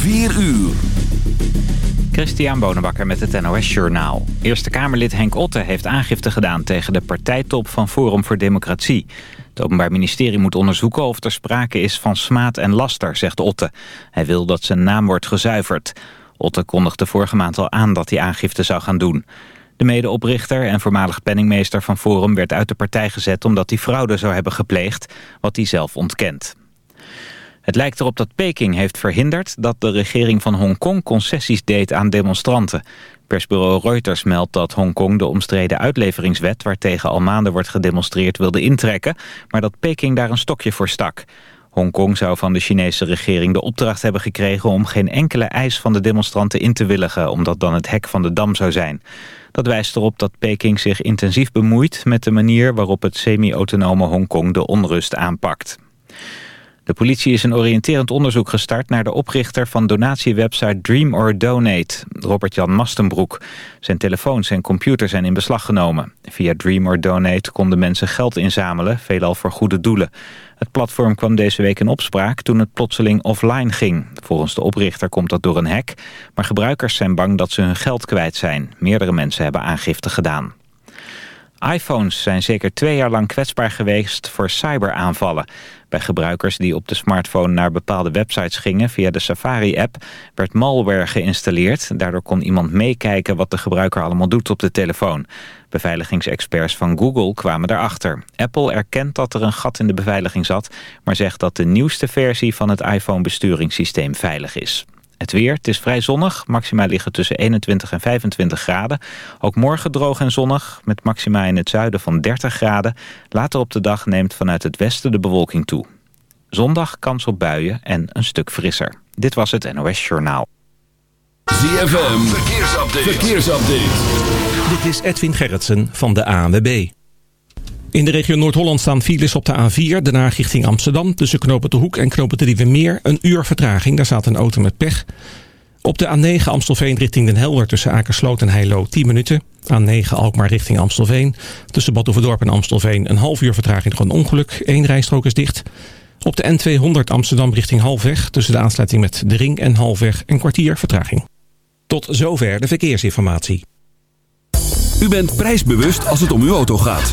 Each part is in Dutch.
4 uur. Christian Bonenbakker met het NOS Journaal. Eerste Kamerlid Henk Otte heeft aangifte gedaan tegen de partijtop van Forum voor Democratie. Het Openbaar Ministerie moet onderzoeken of er sprake is van smaad en laster, zegt Otte. Hij wil dat zijn naam wordt gezuiverd. Otte kondigde vorige maand al aan dat hij aangifte zou gaan doen. De medeoprichter en voormalig penningmeester van Forum werd uit de partij gezet... omdat hij fraude zou hebben gepleegd, wat hij zelf ontkent. Het lijkt erop dat Peking heeft verhinderd dat de regering van Hongkong concessies deed aan demonstranten. Persbureau Reuters meldt dat Hongkong de omstreden uitleveringswet... waartegen al maanden wordt gedemonstreerd wilde intrekken... maar dat Peking daar een stokje voor stak. Hongkong zou van de Chinese regering de opdracht hebben gekregen... om geen enkele eis van de demonstranten in te willigen... omdat dan het hek van de dam zou zijn. Dat wijst erop dat Peking zich intensief bemoeit... met de manier waarop het semi-autonome Hongkong de onrust aanpakt. De politie is een oriënterend onderzoek gestart naar de oprichter van donatiewebsite Dream or Donate, Robert-Jan Mastenbroek. Zijn telefoons en computer zijn in beslag genomen. Via Dream or Donate konden mensen geld inzamelen, veelal voor goede doelen. Het platform kwam deze week in opspraak toen het plotseling offline ging. Volgens de oprichter komt dat door een hack, maar gebruikers zijn bang dat ze hun geld kwijt zijn. Meerdere mensen hebben aangifte gedaan iPhones zijn zeker twee jaar lang kwetsbaar geweest voor cyberaanvallen. Bij gebruikers die op de smartphone naar bepaalde websites gingen via de Safari-app werd malware geïnstalleerd. Daardoor kon iemand meekijken wat de gebruiker allemaal doet op de telefoon. Beveiligingsexperts van Google kwamen daarachter. Apple erkent dat er een gat in de beveiliging zat, maar zegt dat de nieuwste versie van het iPhone-besturingssysteem veilig is. Het weer, het is vrij zonnig. Maxima liggen tussen 21 en 25 graden. Ook morgen droog en zonnig, met maxima in het zuiden van 30 graden. Later op de dag neemt vanuit het westen de bewolking toe. Zondag kans op buien en een stuk frisser. Dit was het NOS Journaal. ZFM, verkeersupdate. verkeersupdate. Dit is Edwin Gerritsen van de ANWB. In de regio Noord-Holland staan files op de A4, daarna richting Amsterdam. Tussen Knopen de Hoek en Knopen de Meer. Een uur vertraging, daar staat een auto met pech. Op de A9 Amstelveen richting Den Helder tussen Akersloot en Heilo 10 minuten. A9 Alkmaar richting Amstelveen. Tussen Badhoevedorp en Amstelveen een half uur vertraging door een ongeluk. Eén rijstrook is dicht. Op de N200 Amsterdam richting Halfweg tussen de aansluiting met De Ring en Halfweg een kwartier vertraging. Tot zover de verkeersinformatie. U bent prijsbewust als het om uw auto gaat.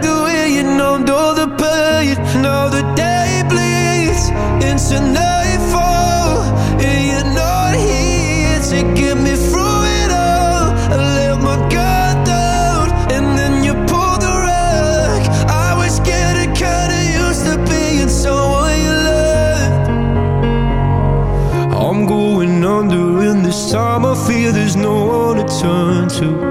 all the pain. Now the day bleeds into nightfall, and you're not here to get me through it all. I let my guard down, and then you pulled the rug. I was getting kinda used to being someone you loved. I'm going under, and this time I fear there's no one to turn to.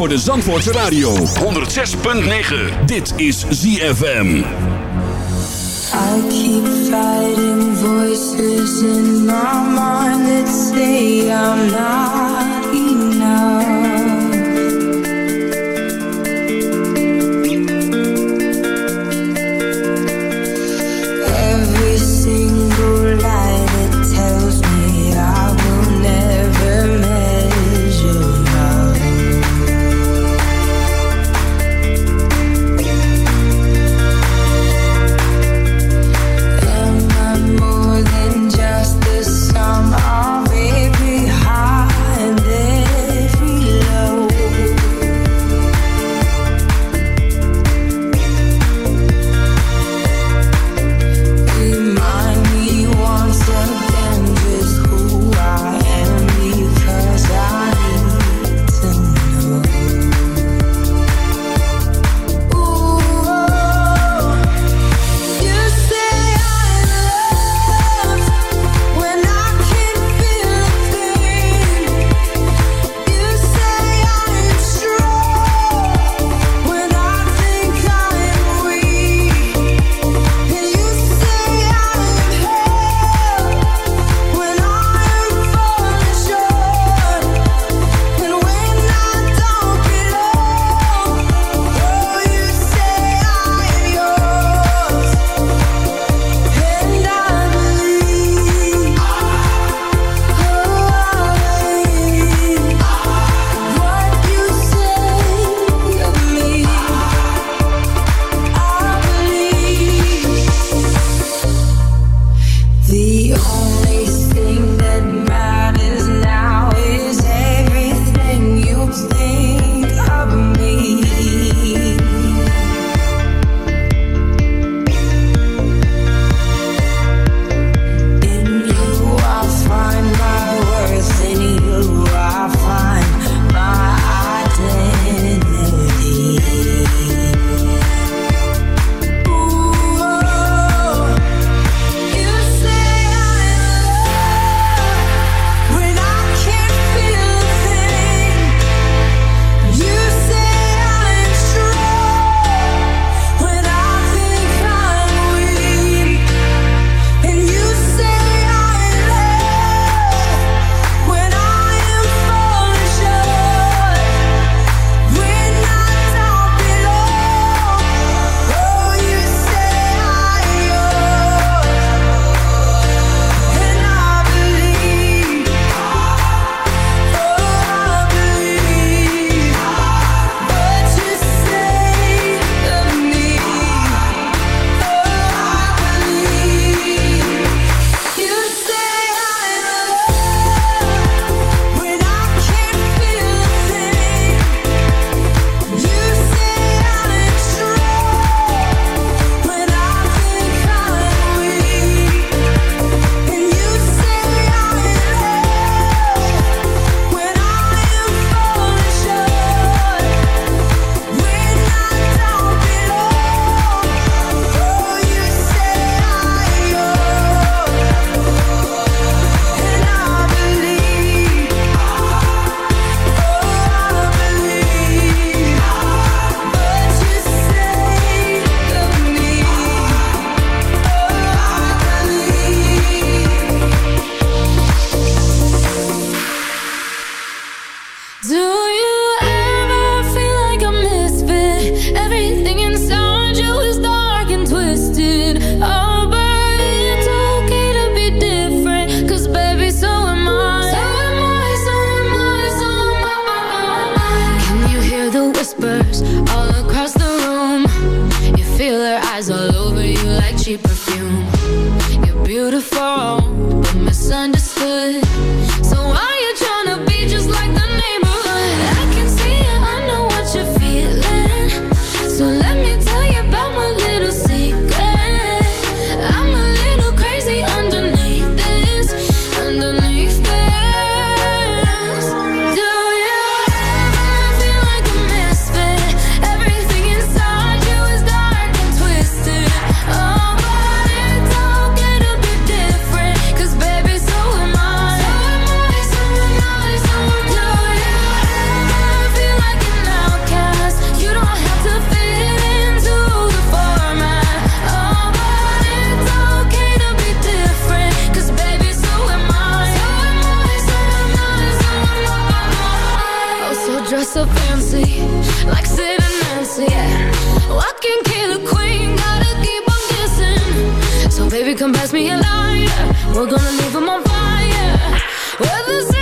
voor de Zandvoortse Radio. 106.9. Dit is ZFM. I keep fighting voices in my mind that say I'm not. come pass me a line. We're gonna leave them on fire. We're the.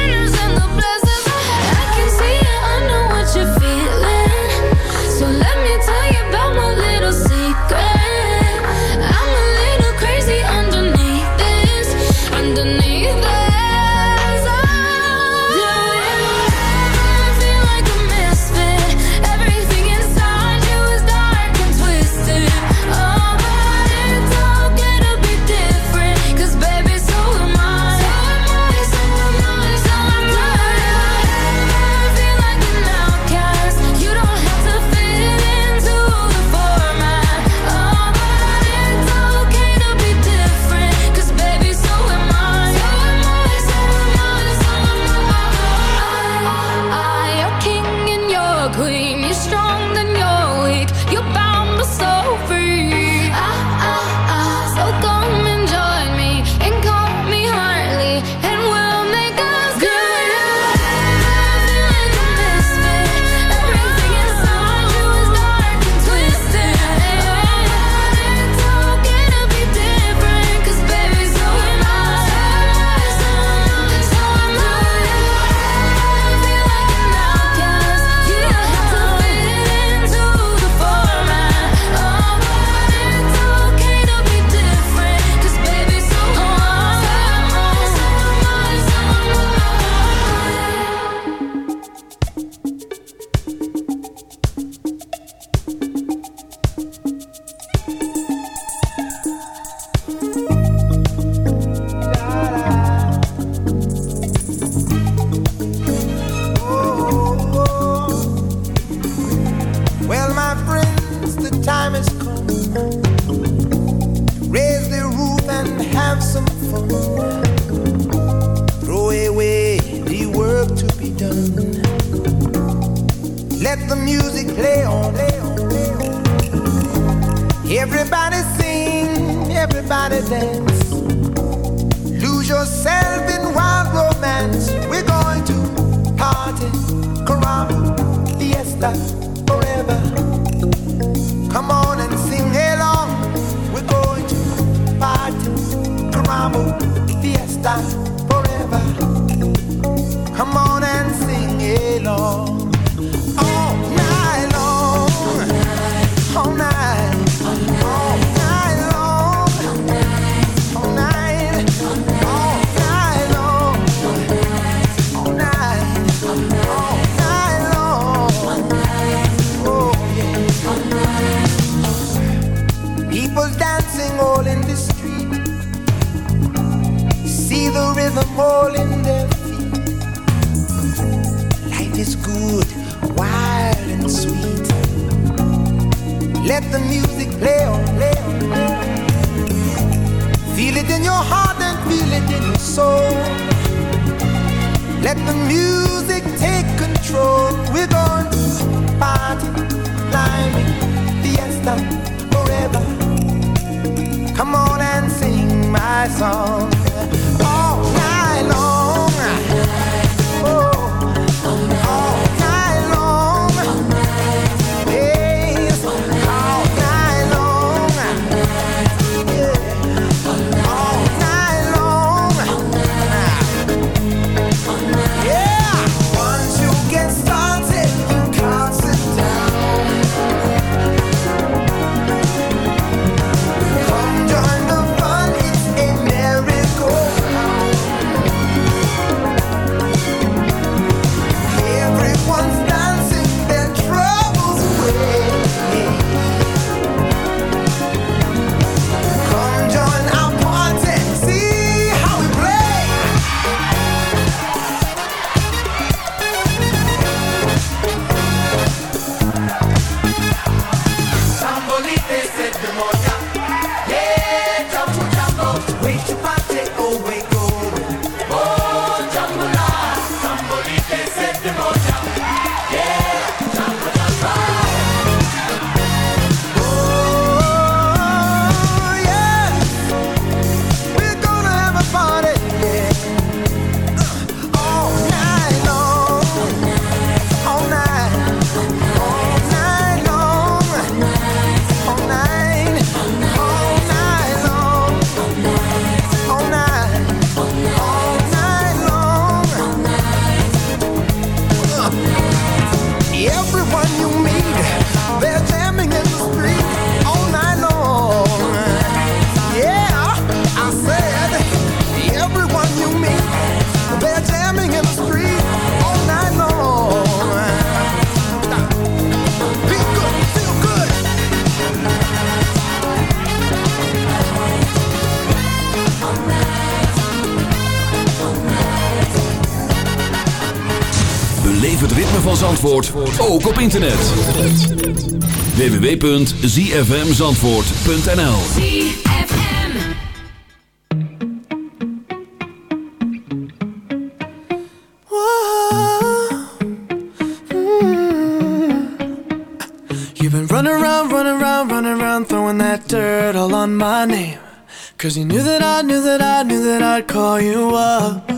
Levert het ritme van Zandvoort ook op internet. www.zfmzandvoort.nl You've been running around, running around, running around Throwing that dirt all on my name. Cause you knew that I, knew that I, knew that I'd call you up.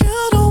you don't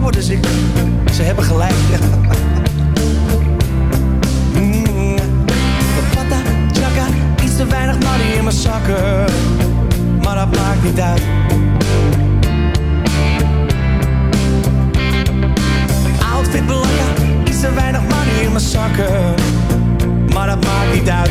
worden dus ik, ze hebben gelijk. mm, pata, chaka, iets te weinig money in mijn zakken. Maar dat maakt niet uit. Outfit belangrijk, iets te weinig money in mijn zakken. Maar dat maakt niet uit.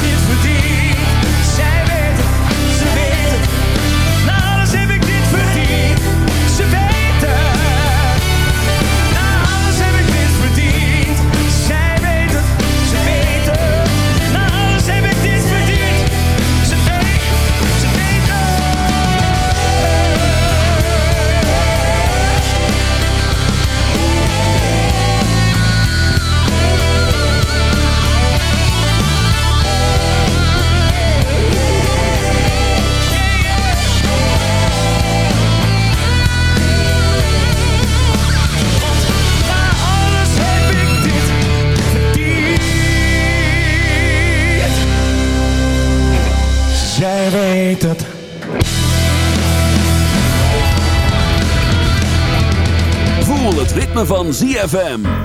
van ZFM.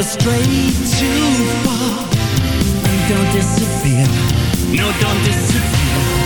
never stray too far. and Don't disappear. No, don't disappear.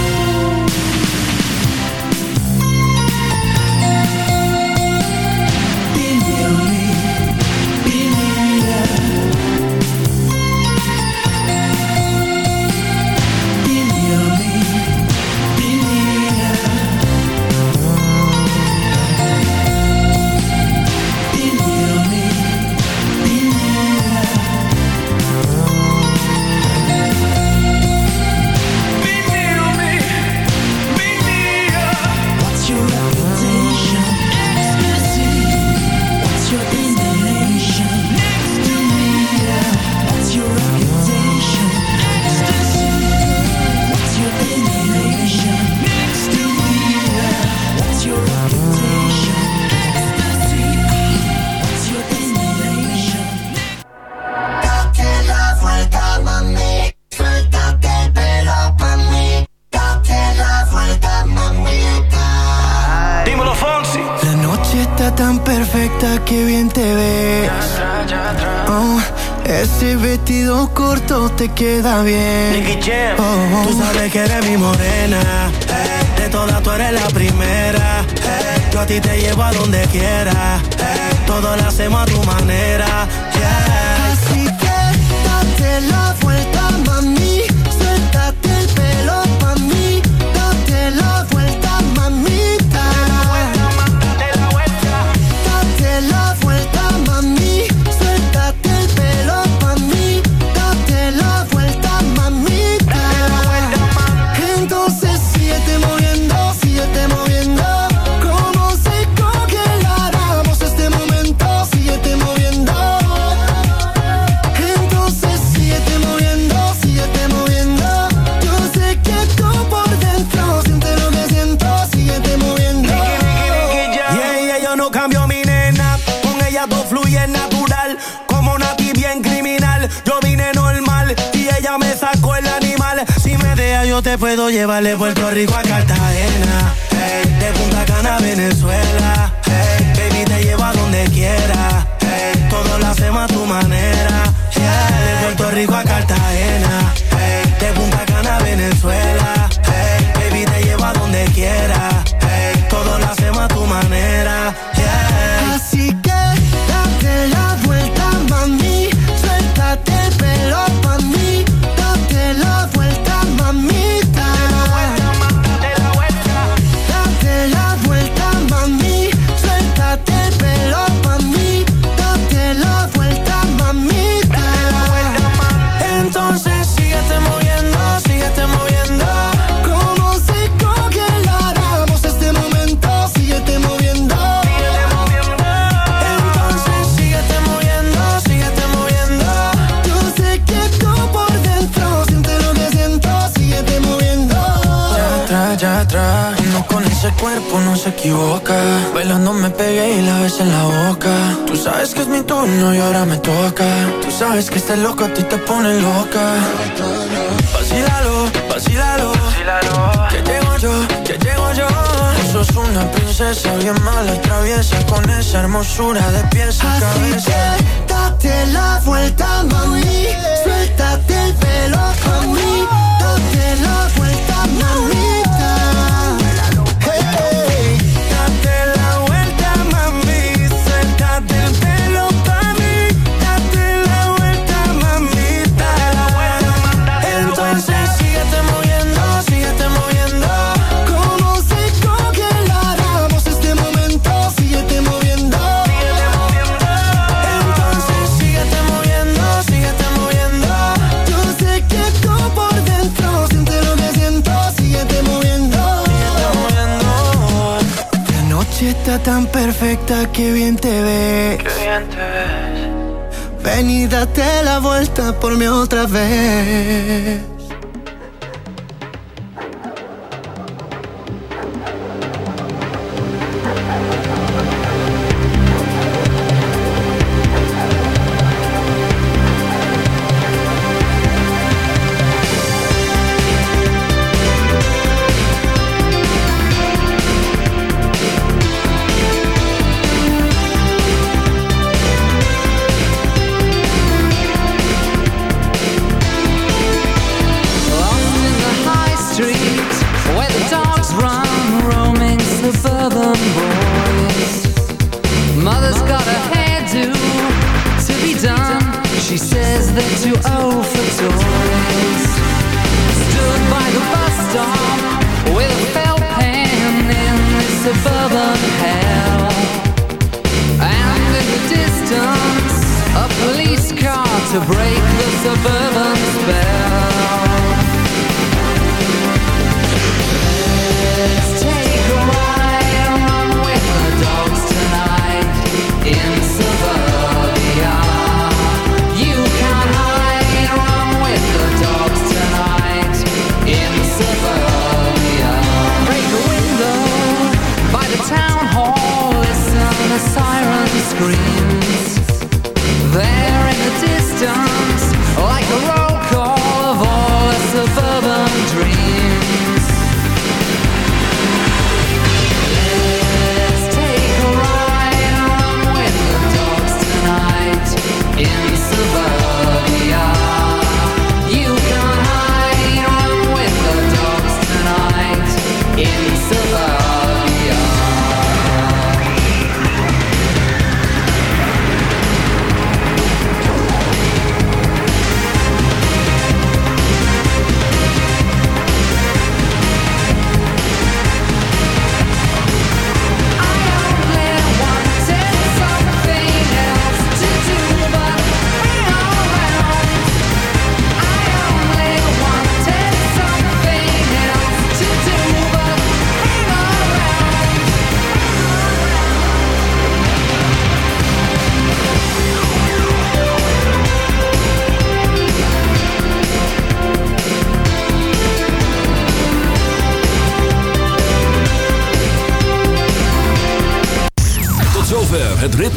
te queda bien. llevarle Puerto Rico a Cartagena. te pone loca. Vacílalo, vacílalo. Que llego yo, que llego yo. Tú sos una princesa bien mala, traviesa con esa hermosura de pies a Así cabeza. Date la vuelta, mami. Suéltate el pelo, mami. Date vuelta, mami. perfecta, qué bien te ves. Qué bien te ves. Ven y date la vuelta por mí otra vez.